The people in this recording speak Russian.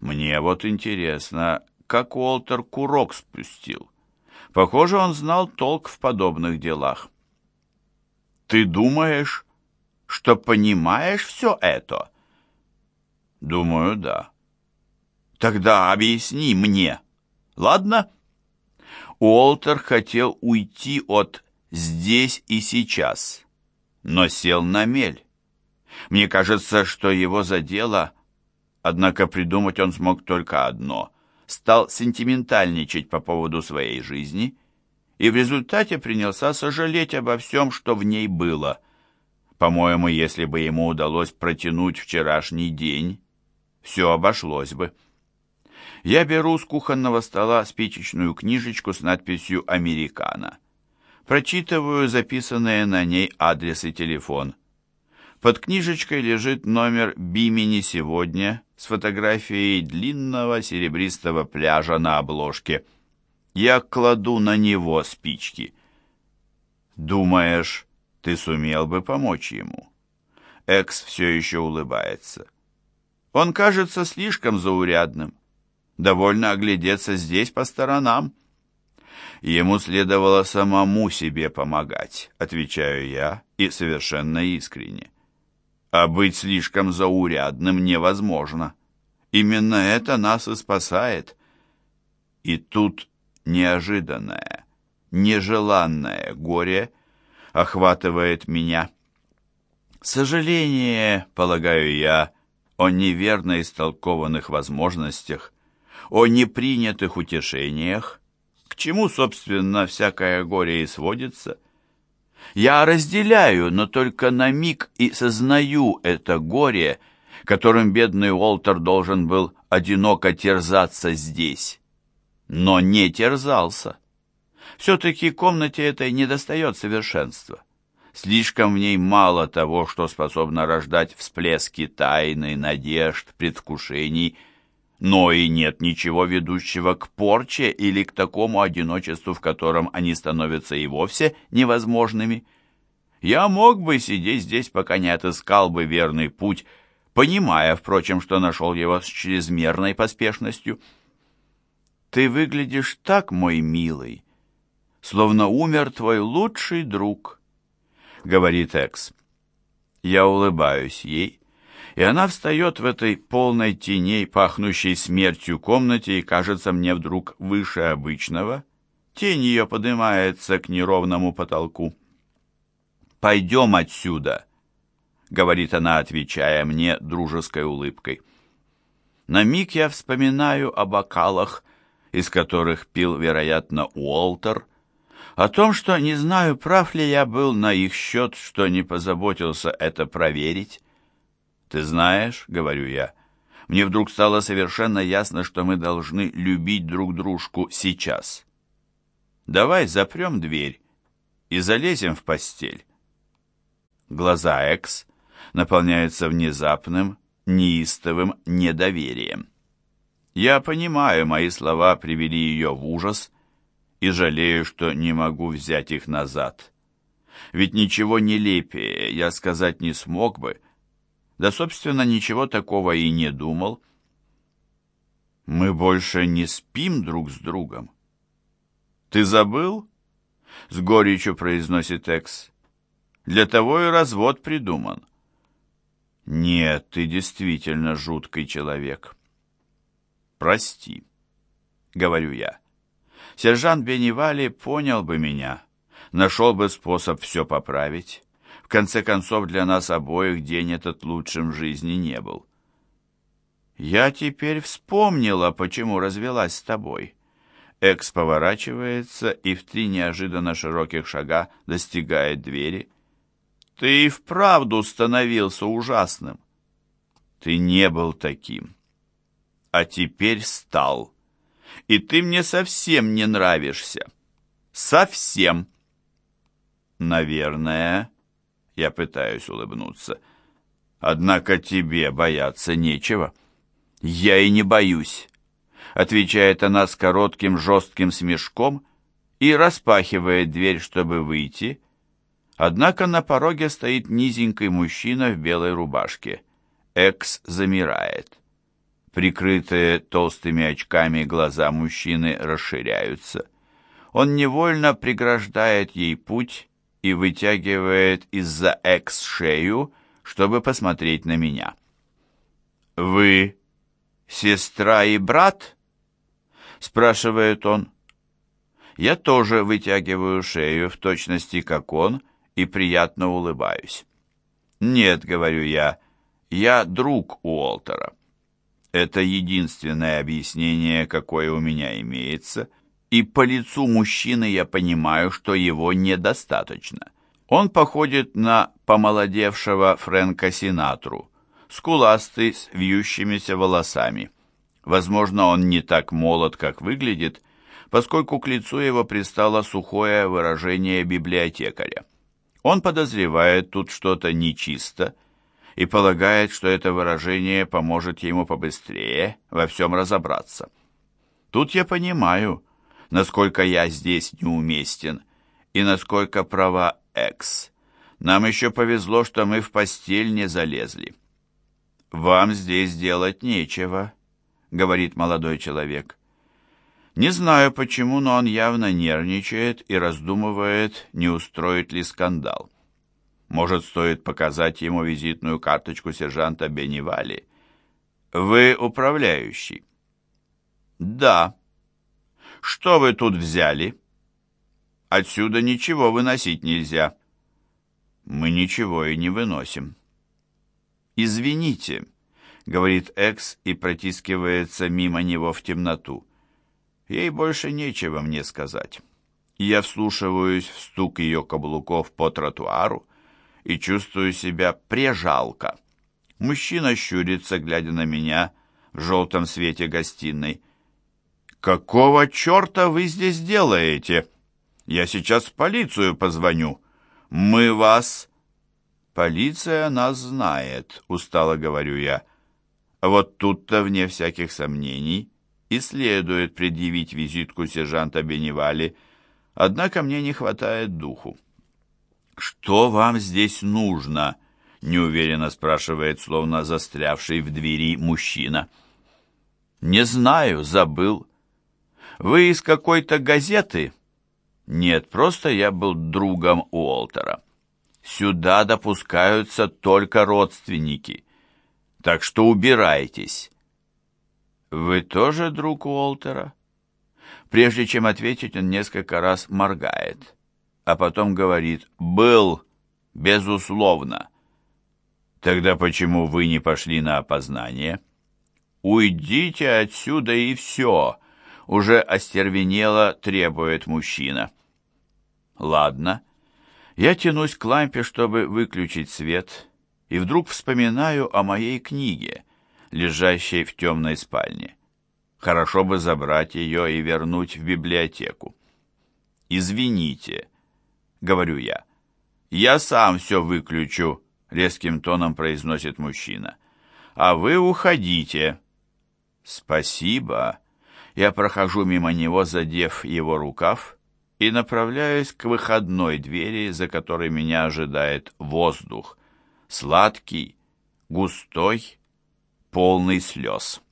Мне вот интересно, как Уолтер курок спустил. Похоже, он знал толк в подобных делах. Ты думаешь, что понимаешь все это? Думаю, да. Тогда объясни мне, ладно? Уолтер хотел уйти от «здесь и сейчас», но сел на мель. Мне кажется, что его задело, однако придумать он смог только одно. Стал сентиментальничать по поводу своей жизни и в результате принялся сожалеть обо всем, что в ней было. По-моему, если бы ему удалось протянуть вчерашний день, все обошлось бы. Я беру с кухонного стола спичечную книжечку с надписью «Американо». Прочитываю записанные на ней адрес и телефон. Под книжечкой лежит номер Бимени сегодня с фотографией длинного серебристого пляжа на обложке. Я кладу на него спички. Думаешь, ты сумел бы помочь ему? Экс все еще улыбается. Он кажется слишком заурядным. Довольно оглядеться здесь по сторонам. Ему следовало самому себе помогать, отвечаю я, и совершенно искренне. А быть слишком заурядным невозможно. Именно это нас и спасает. И тут неожиданное, нежеланное горе охватывает меня. Сожаление, полагаю я, о неверно истолкованных возможностях, о непринятых утешениях, к чему, собственно, всякое горе и сводится. Я разделяю, но только на миг и сознаю это горе, которым бедный Уолтер должен был одиноко терзаться здесь. Но не терзался. Все-таки комнате этой недостает совершенства. Слишком в ней мало того, что способно рождать всплески тайны, надежд, предвкушений, но и нет ничего ведущего к порче или к такому одиночеству, в котором они становятся и вовсе невозможными. Я мог бы сидеть здесь, пока не отыскал бы верный путь, понимая, впрочем, что нашел его с чрезмерной поспешностью. «Ты выглядишь так, мой милый, словно умер твой лучший друг» говорит Экс. Я улыбаюсь ей, и она встает в этой полной теней, пахнущей смертью комнате, и кажется мне вдруг выше обычного. Тень ее поднимается к неровному потолку. «Пойдем отсюда», — говорит она, отвечая мне дружеской улыбкой. На миг я вспоминаю о бокалах, из которых пил, вероятно, Уолтер, — о том, что не знаю, прав ли я был на их счет, что не позаботился это проверить. «Ты знаешь», — говорю я, — «мне вдруг стало совершенно ясно, что мы должны любить друг дружку сейчас. Давай запрем дверь и залезем в постель». Глаза Экс наполняются внезапным, неистовым недоверием. Я понимаю, мои слова привели ее в ужас — и жалею, что не могу взять их назад. Ведь ничего нелепее я сказать не смог бы, да, собственно, ничего такого и не думал. Мы больше не спим друг с другом. Ты забыл? С горечью произносит Экс. Для того и развод придуман. Нет, ты действительно жуткий человек. Прости, говорю я. Сержант Беневали понял бы меня, нашел бы способ все поправить. В конце концов, для нас обоих день этот лучшим жизни не был. Я теперь вспомнила, почему развелась с тобой. Экс поворачивается и в три неожиданно широких шага достигает двери. Ты и вправду становился ужасным. Ты не был таким, а теперь стал и ты мне совсем не нравишься. Совсем. Наверное, я пытаюсь улыбнуться. Однако тебе бояться нечего. Я и не боюсь, отвечает она с коротким жестким смешком и распахивает дверь, чтобы выйти. Однако на пороге стоит низенький мужчина в белой рубашке. Экс замирает. Прикрытые толстыми очками глаза мужчины расширяются. Он невольно преграждает ей путь и вытягивает из-за экс шею, чтобы посмотреть на меня. «Вы сестра и брат?» — спрашивает он. Я тоже вытягиваю шею в точности, как он, и приятно улыбаюсь. «Нет», — говорю я, — «я друг Уолтера». Это единственное объяснение, какое у меня имеется, и по лицу мужчины я понимаю, что его недостаточно. Он походит на помолодевшего Фрэнка Синатру, скуластый, с вьющимися волосами. Возможно, он не так молод, как выглядит, поскольку к лицу его пристало сухое выражение библиотекаря. Он подозревает тут что-то нечисто и полагает, что это выражение поможет ему побыстрее во всем разобраться. Тут я понимаю, насколько я здесь неуместен и насколько права Экс. Нам еще повезло, что мы в постель не залезли. «Вам здесь делать нечего», — говорит молодой человек. Не знаю почему, но он явно нервничает и раздумывает, не устроит ли скандал. Может, стоит показать ему визитную карточку сержанта Беневали. «Вы управляющий?» «Да». «Что вы тут взяли?» «Отсюда ничего выносить нельзя». «Мы ничего и не выносим». «Извините», — говорит Экс и протискивается мимо него в темноту. Ей больше нечего мне сказать. Я вслушиваюсь в стук ее каблуков по тротуару и чувствую себя прежалко. Мужчина щурится, глядя на меня в желтом свете гостиной. «Какого черта вы здесь делаете? Я сейчас в полицию позвоню. Мы вас...» «Полиция нас знает», — устало говорю я. «Вот тут-то, вне всяких сомнений, и следует предъявить визитку сержанта Беневали, однако мне не хватает духу. «Что вам здесь нужно?» — неуверенно спрашивает, словно застрявший в двери мужчина. «Не знаю, забыл. Вы из какой-то газеты?» «Нет, просто я был другом Уолтера. Сюда допускаются только родственники, так что убирайтесь». «Вы тоже друг Уолтера?» Прежде чем ответить, он несколько раз моргает, а потом говорит «Был, безусловно». «Тогда почему вы не пошли на опознание?» «Уйдите отсюда и все!» Уже остервенело требует мужчина. «Ладно». Я тянусь к лампе, чтобы выключить свет, и вдруг вспоминаю о моей книге, лежащей в темной спальне. Хорошо бы забрать ее и вернуть в библиотеку. «Извините», — говорю я. «Я сам все выключу», — резким тоном произносит мужчина. «А вы уходите». «Спасибо». Я прохожу мимо него, задев его рукав, и направляюсь к выходной двери, за которой меня ожидает воздух. Сладкий, густой полный слез.